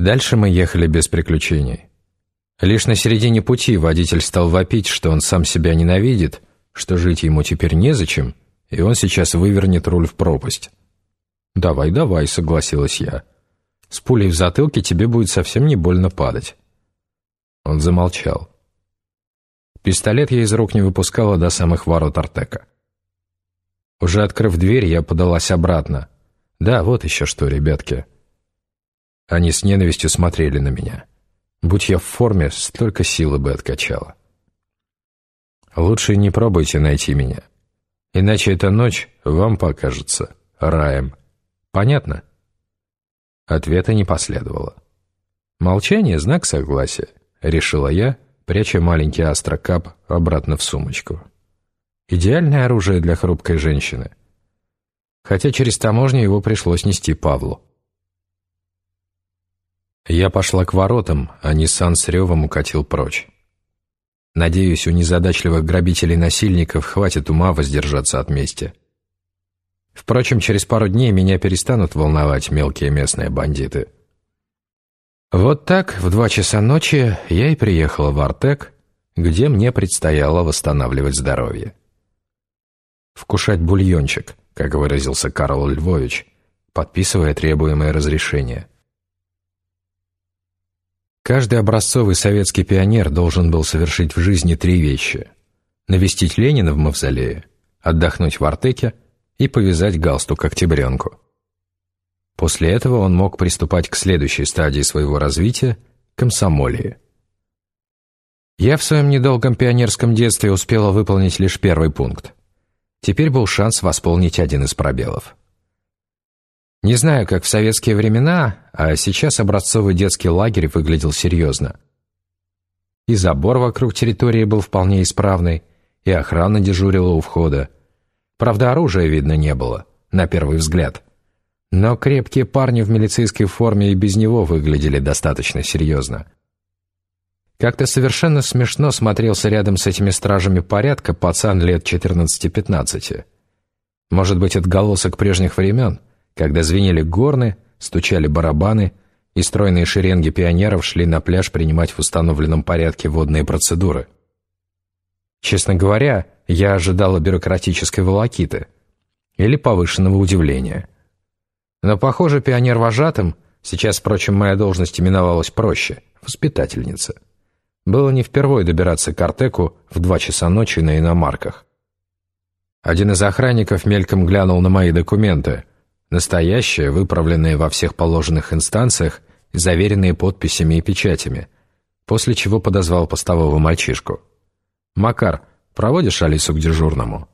Дальше мы ехали без приключений. Лишь на середине пути водитель стал вопить, что он сам себя ненавидит, что жить ему теперь незачем, и он сейчас вывернет руль в пропасть. «Давай, давай», — согласилась я. «С пулей в затылке тебе будет совсем не больно падать». Он замолчал. Пистолет я из рук не выпускала до самых ворот Артека. Уже открыв дверь, я подалась обратно. Да, вот еще что, ребятки. Они с ненавистью смотрели на меня. Будь я в форме, столько силы бы откачала. Лучше не пробуйте найти меня. Иначе эта ночь вам покажется раем. Понятно? Ответа не последовало. Молчание — знак согласия, решила я, пряча маленький астрокап обратно в сумочку. Идеальное оружие для хрупкой женщины. Хотя через таможню его пришлось нести Павлу. Я пошла к воротам, а Ниссан с ревом укатил прочь. Надеюсь, у незадачливых грабителей-насильников хватит ума воздержаться от мести. Впрочем, через пару дней меня перестанут волновать мелкие местные бандиты. Вот так, в два часа ночи, я и приехала в Артек, где мне предстояло восстанавливать здоровье. «Вкушать бульончик», как выразился Карл Львович, подписывая требуемое разрешение. Каждый образцовый советский пионер должен был совершить в жизни три вещи. Навестить Ленина в мавзолее, отдохнуть в Артеке и повязать галстук октябренку. После этого он мог приступать к следующей стадии своего развития – комсомолии. Я в своем недолгом пионерском детстве успела выполнить лишь первый пункт. Теперь был шанс восполнить один из пробелов. Не знаю, как в советские времена, а сейчас образцовый детский лагерь выглядел серьезно. И забор вокруг территории был вполне исправный, и охрана дежурила у входа. Правда, оружия видно не было, на первый взгляд – но крепкие парни в милицейской форме и без него выглядели достаточно серьезно. Как-то совершенно смешно смотрелся рядом с этими стражами порядка пацан лет 14-15. Может быть, отголосок прежних времен, когда звенели горны, стучали барабаны, и стройные шеренги пионеров шли на пляж принимать в установленном порядке водные процедуры. Честно говоря, я ожидала бюрократической волокиты или повышенного удивления – но, похоже, пионер-вожатым, сейчас, впрочем, моя должность именовалась проще, воспитательница, было не впервой добираться к Артеку в два часа ночи на иномарках. Один из охранников мельком глянул на мои документы, настоящие, выправленные во всех положенных инстанциях и заверенные подписями и печатями, после чего подозвал постового мальчишку. «Макар, проводишь Алису к дежурному?»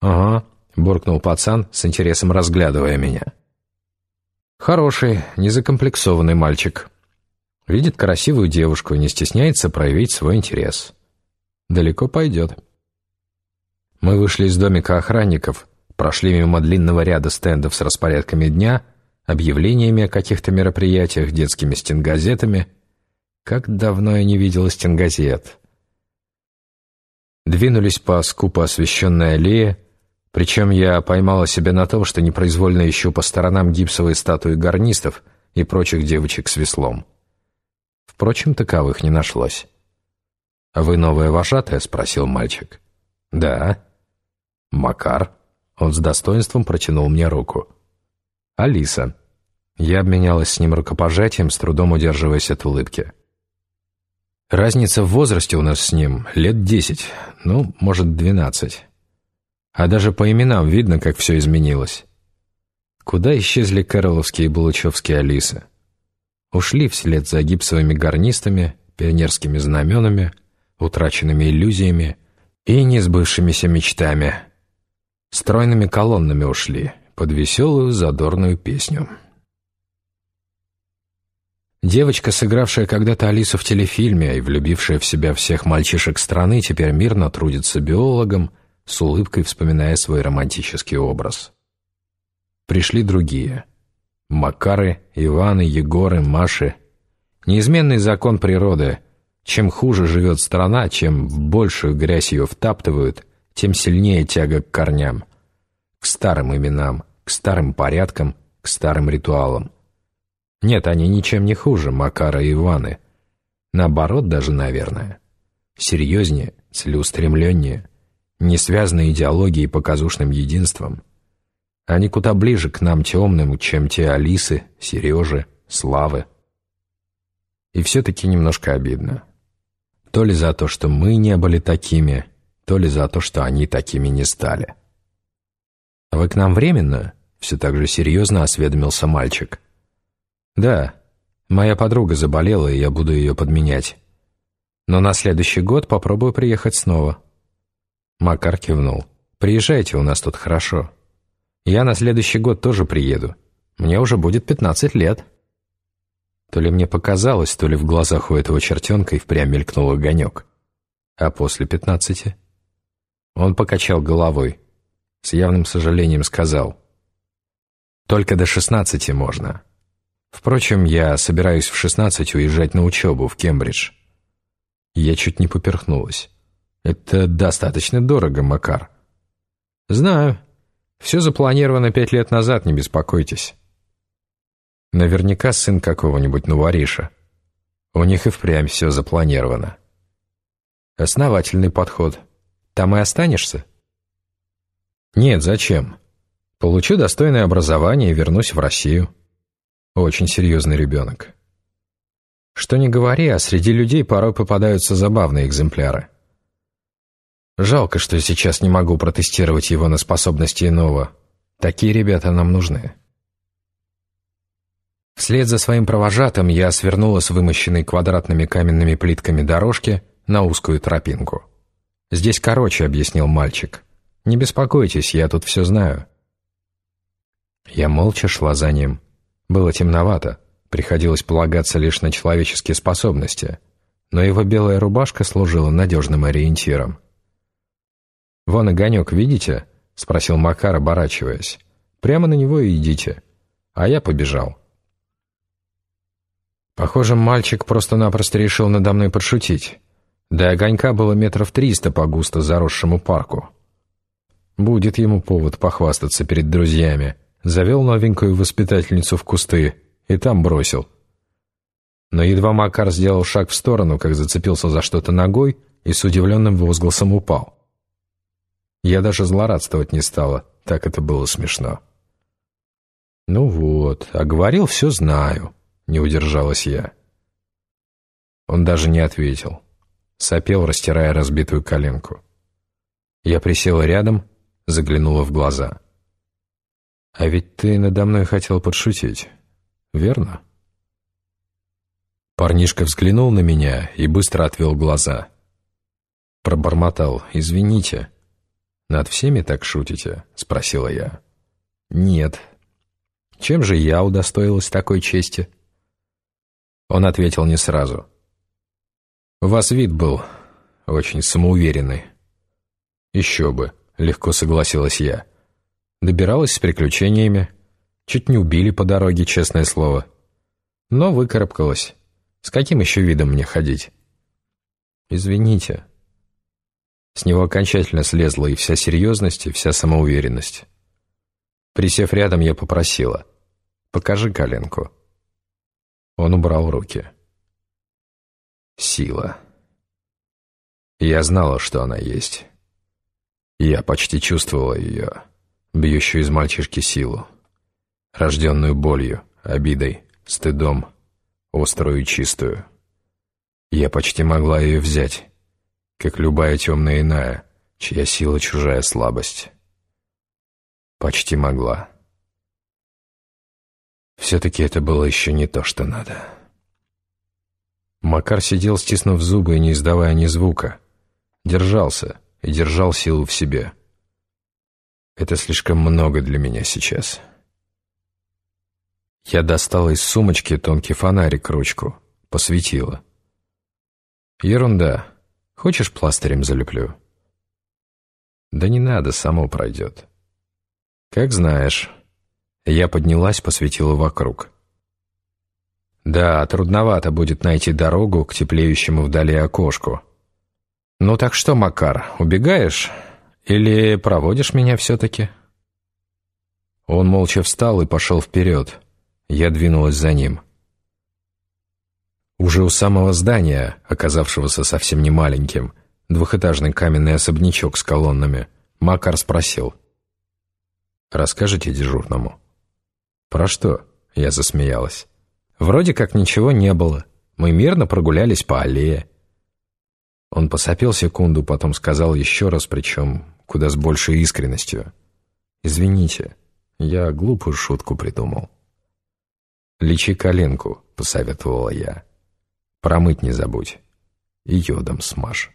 «Ага», — буркнул пацан, с интересом разглядывая меня. «Хороший, незакомплексованный мальчик. Видит красивую девушку и не стесняется проявить свой интерес. Далеко пойдет». Мы вышли из домика охранников, прошли мимо длинного ряда стендов с распорядками дня, объявлениями о каких-то мероприятиях, детскими стенгазетами. Как давно я не видела стенгазет. Двинулись по скупо освещенной аллее, причем я поймала себя на том, что непроизвольно ищу по сторонам гипсовые статуи гарнистов и прочих девочек с веслом. Впрочем, таковых не нашлось. «А вы новая вожатая?» — спросил мальчик. «Да». «Макар?» Он с достоинством протянул мне руку. «Алиса». Я обменялась с ним рукопожатием, с трудом удерживаясь от улыбки. Разница в возрасте у нас с ним лет десять, ну, может, двенадцать. А даже по именам видно, как все изменилось. Куда исчезли Кэроловские и Булычевские Алисы? Ушли вслед за гипсовыми гарнистами, пионерскими знаменами, утраченными иллюзиями и несбывшимися мечтами. Стройными колоннами ушли под веселую задорную песню. Девочка, сыгравшая когда-то Алису в телефильме и влюбившая в себя всех мальчишек страны, теперь мирно трудится биологом, с улыбкой вспоминая свой романтический образ. Пришли другие. Макары, Иваны, Егоры, Маши. Неизменный закон природы. Чем хуже живет страна, чем в большую грязь ее втаптывают, тем сильнее тяга к корням. К старым именам, к старым порядкам, к старым ритуалам. Нет, они ничем не хуже Макара и Иваны. Наоборот даже, наверное. Серьезнее, целеустремленнее, не связаны идеологией и показушным единством. Они куда ближе к нам темным, чем те Алисы, Сережи, Славы. И все-таки немножко обидно. То ли за то, что мы не были такими, то ли за то, что они такими не стали. «А «Вы к нам временно?» — все так же серьезно осведомился мальчик. «Да, моя подруга заболела, и я буду ее подменять. Но на следующий год попробую приехать снова». Макар кивнул. «Приезжайте, у нас тут хорошо. Я на следующий год тоже приеду. Мне уже будет пятнадцать лет». То ли мне показалось, то ли в глазах у этого чертенка и впрямь мелькнул огонек. А после пятнадцати? Он покачал головой. С явным сожалением сказал. «Только до шестнадцати можно. Впрочем, я собираюсь в шестнадцать уезжать на учебу в Кембридж». Я чуть не поперхнулась. «Это достаточно дорого, Макар». «Знаю. Все запланировано пять лет назад, не беспокойтесь». Наверняка сын какого-нибудь новориша. У них и впрямь все запланировано. Основательный подход. Там и останешься? Нет, зачем? Получу достойное образование и вернусь в Россию. Очень серьезный ребенок. Что ни говори, а среди людей порой попадаются забавные экземпляры. Жалко, что сейчас не могу протестировать его на способности иного. Такие ребята нам нужны. Вслед за своим провожатым я свернула с вымощенной квадратными каменными плитками дорожки на узкую тропинку. «Здесь короче», — объяснил мальчик. «Не беспокойтесь, я тут все знаю». Я молча шла за ним. Было темновато, приходилось полагаться лишь на человеческие способности, но его белая рубашка служила надежным ориентиром. «Вон огонек, видите?» — спросил Макар, оборачиваясь. «Прямо на него и идите». А я побежал. Похоже, мальчик просто-напросто решил надо мной подшутить. До огонька было метров триста по густо заросшему парку. Будет ему повод похвастаться перед друзьями. Завел новенькую воспитательницу в кусты и там бросил. Но едва Макар сделал шаг в сторону, как зацепился за что-то ногой и с удивленным возгласом упал. Я даже злорадствовать не стала, так это было смешно. «Ну вот, а говорил, все знаю», не удержалась я. Он даже не ответил. Сопел, растирая разбитую коленку. Я присела рядом, заглянула в глаза. «А ведь ты надо мной хотел подшутить, верно?» Парнишка взглянул на меня и быстро отвел глаза. Пробормотал «Извините». «Над всеми так шутите?» — спросила я. «Нет». «Чем же я удостоилась такой чести?» Он ответил не сразу. «У вас вид был очень самоуверенный». «Еще бы», — легко согласилась я. Добиралась с приключениями. Чуть не убили по дороге, честное слово. Но выкарабкалась. С каким еще видом мне ходить? «Извините». С него окончательно слезла и вся серьезность, и вся самоуверенность. Присев рядом, я попросила. «Покажи коленку». Он убрал руки. Сила. Я знала, что она есть. Я почти чувствовала ее, бьющую из мальчишки силу, рожденную болью, обидой, стыдом, острую и чистую. Я почти могла ее взять, как любая темная иная, чья сила чужая слабость. Почти могла. Все-таки это было еще не то, что надо. Макар сидел, стиснув зубы и не издавая ни звука. Держался и держал силу в себе. Это слишком много для меня сейчас. Я достала из сумочки тонкий фонарик ручку, посветила. Ерунда. Хочешь, пластырем залеплю? Да не надо, само пройдет. Как знаешь. Я поднялась, посветила вокруг. Да, трудновато будет найти дорогу к теплеющему вдали окошку. Ну так что, Макар, убегаешь? Или проводишь меня все-таки? Он молча встал и пошел вперед. Я двинулась за ним. Уже у самого здания, оказавшегося совсем не маленьким, двухэтажный каменный особнячок с колоннами, Макар спросил. «Расскажите дежурному». «Про что?» — я засмеялась. «Вроде как ничего не было. Мы мирно прогулялись по аллее». Он посопел секунду, потом сказал еще раз, причем куда с большей искренностью. «Извините, я глупую шутку придумал». «Лечи коленку», — посоветовала я. Промыть не забудь. И йодом смажь.